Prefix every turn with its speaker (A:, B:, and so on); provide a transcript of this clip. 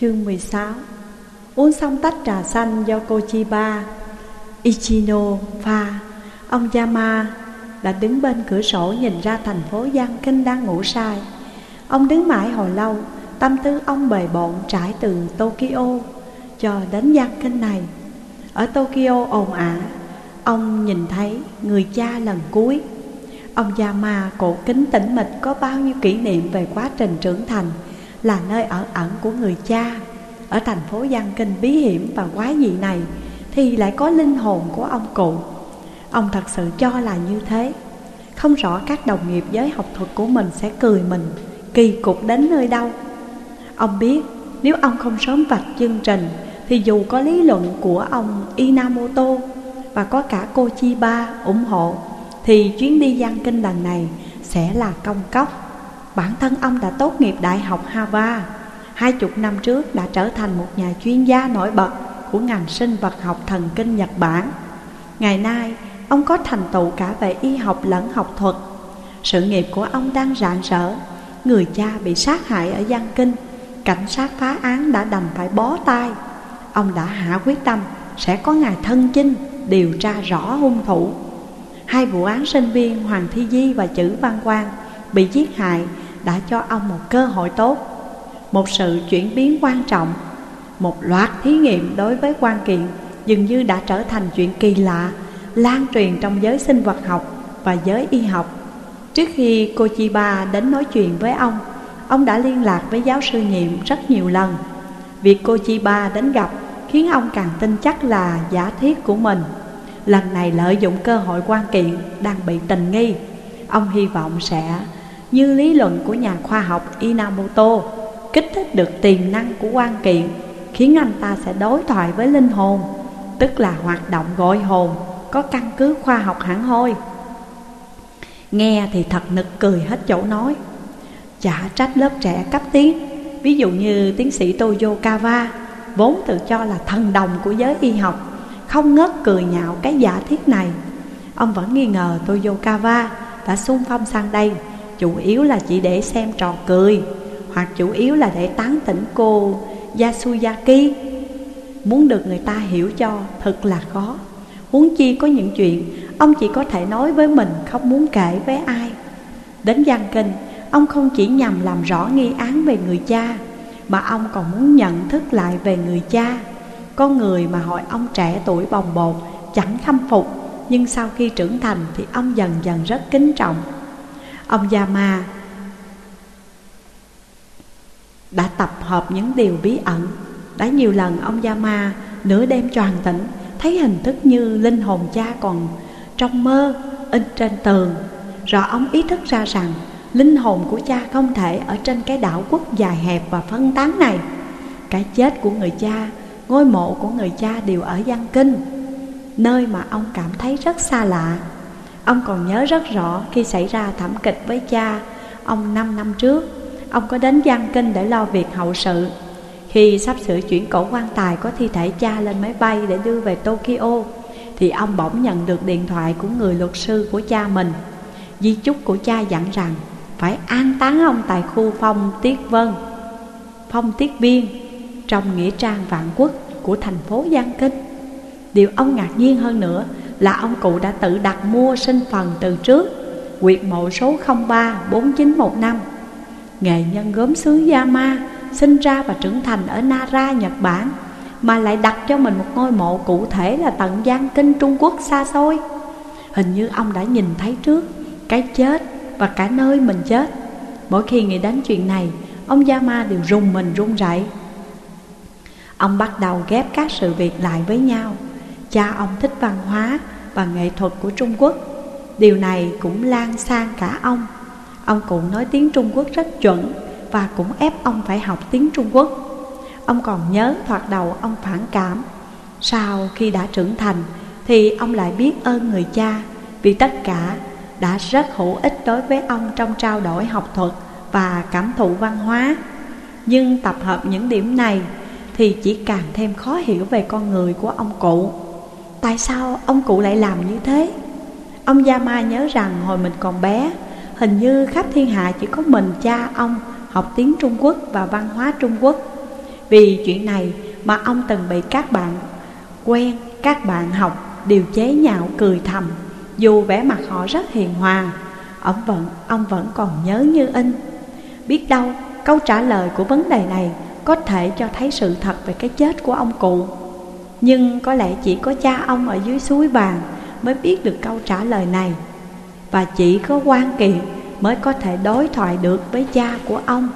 A: Chương 16 Uống xong tách trà xanh do cô Ichino pha. Ông Yama đã đứng bên cửa sổ nhìn ra thành phố Giang Kinh đang ngủ say. Ông đứng mãi hồi lâu, Tâm tư ông bề bộn trải từ Tokyo cho đến Giang Kinh này. Ở Tokyo ồn ả Ông nhìn thấy người cha lần cuối. Ông Yama cổ kính tĩnh mịch có bao nhiêu kỷ niệm về quá trình trưởng thành là nơi ở ẩn của người cha. Ở thành phố Giang Kinh bí hiểm và quái dị này Thì lại có linh hồn của ông cụ. Ông thật sự cho là như thế. Không rõ các đồng nghiệp giới học thuật của mình sẽ cười mình, Kỳ cục đến nơi đâu. Ông biết, nếu ông không sớm vạch chương trình, Thì dù có lý luận của ông Inamoto Và có cả cô Chiba ủng hộ, Thì chuyến đi Giang Kinh lần này sẽ là công cốc. Bản thân ông đã tốt nghiệp Đại học Harvard. Hai chục năm trước đã trở thành một nhà chuyên gia nổi bật Của ngành sinh vật học thần kinh Nhật Bản. Ngày nay, ông có thành tựu cả về y học lẫn học thuật. Sự nghiệp của ông đang rạng rỡ. Người cha bị sát hại ở Giang Kinh. Cảnh sát phá án đã đành phải bó tay. Ông đã hạ quyết tâm sẽ có ngày thân chinh, điều tra rõ hung thủ. Hai vụ án sinh viên Hoàng Thi Di và Chữ Văn Quang bị giết hại đã cho ông một cơ hội tốt, Một sự chuyển biến quan trọng, Một loạt thí nghiệm đối với quan kiện dường như đã trở thành chuyện kỳ lạ, Lan truyền trong giới sinh vật học và giới y học. Trước khi cô Chiba đến nói chuyện với ông Ông đã liên lạc với giáo sư nhiệm rất nhiều lần. Việc cô Chiba đến gặp khiến ông càng tin chắc là giả thiết của mình. Lần này lợi dụng cơ hội quan kiện đang bị tình nghi, Ông hy vọng sẽ như lý luận của nhà khoa học Inamoto, Kích thích được tiềm năng của quan kiện, Khiến anh ta sẽ đối thoại với linh hồn, Tức là hoạt động gọi hồn, Có căn cứ khoa học hẳn hoi. Nghe thì thật nực cười hết chỗ nói. Chả trách lớp trẻ cấp tiến, Ví dụ như tiến sĩ Toyokawa, Vốn tự cho là thần đồng của giới y học, Không ngớt cười nhạo cái giả thiết này. Ông vẫn nghi ngờ Toyokawa đã xung phong sang đây Chủ yếu là chỉ để xem trò cười, Hoặc chủ yếu là để tán tỉnh cô Yasuyaki. Muốn được người ta hiểu cho thật là khó. Huống chi có những chuyện, Ông chỉ có thể nói với mình Không muốn kể với ai. Đến Giang Kinh, Ông không chỉ nhằm làm rõ nghi án về người cha, Mà ông còn muốn nhận thức lại về người cha. Con người mà hỏi ông trẻ tuổi bồng bột, Chẳng khâm phục, Nhưng sau khi trưởng thành thì ông dần dần rất kính trọng. Ông Yama đã tập hợp những điều bí ẩn. Đã nhiều lần ông Yama nửa đêm tròn tỉnh Thấy hình thức như linh hồn cha còn trong mơ in trên tường. Rồi ông ý thức ra rằng Linh hồn của cha không thể ở trên cái đảo quốc dài hẹp và phân tán này. Cái chết của người cha, ngôi mộ của người cha đều ở Giang Kinh Nơi mà ông cảm thấy rất xa lạ. Ông còn nhớ rất rõ khi xảy ra thảm kịch với cha, Ông 5 năm trước. Ông có đến Giang Kinh để lo việc hậu sự. Khi sắp sửa chuyển cổ quan tài có thi thể cha lên máy bay để đưa về Tokyo, Thì ông bỗng nhận được điện thoại của người luật sư của cha mình. Di chúc của cha dặn rằng, Phải an táng ông tại khu phong Tiết Vân, Phong Tiết Viên Trong nghĩa trang vạn quốc của thành phố Giang Kinh. Điều ông ngạc nhiên hơn nữa là ông cụ đã tự đặt mua sinh phần từ trước Quyệt mộ số 034915 Nghệ nhân gốm xứ Yama sinh ra và trưởng thành ở Nara, Nhật Bản Mà lại đặt cho mình một ngôi mộ cụ thể là tận Giang Kinh Trung Quốc xa xôi. Hình như ông đã nhìn thấy trước cái chết và cả nơi mình chết. Mỗi khi nghĩ đến chuyện này Ông Yama đều rùng mình run rẩy. Ông bắt đầu ghép các sự việc lại với nhau. Cha ông thích văn hóa và nghệ thuật của Trung Quốc. Điều này cũng lan sang cả ông. Ông cụ nói tiếng Trung Quốc rất chuẩn Và cũng ép ông phải học tiếng Trung Quốc. Ông còn nhớ thoạt đầu ông phản cảm, Sau khi đã trưởng thành Thì ông lại biết ơn người cha, Vì tất cả đã rất hữu ích đối với ông Trong trao đổi học thuật và cảm thụ văn hóa. Nhưng tập hợp những điểm này Thì chỉ càng thêm khó hiểu về con người của ông cụ. Tại sao ông cụ lại làm như thế? Ông Yama nhớ rằng hồi mình còn bé Hình như khắp thiên hạ chỉ có mình cha ông học tiếng Trung Quốc và văn hóa Trung Quốc. Vì chuyện này mà ông từng bị các bạn quen, các bạn học điều chế nhạo cười thầm Dù vẻ mặt họ rất hiền hòa. Ông vẫn, ông vẫn còn nhớ như in Biết đâu câu trả lời của vấn đề này Có thể cho thấy sự thật về cái chết của ông cụ. Nhưng có lẽ chỉ có cha ông ở dưới suối vàng Mới biết được câu trả lời này. Và chỉ có quan kiệt mới có thể đối thoại được với cha của ông.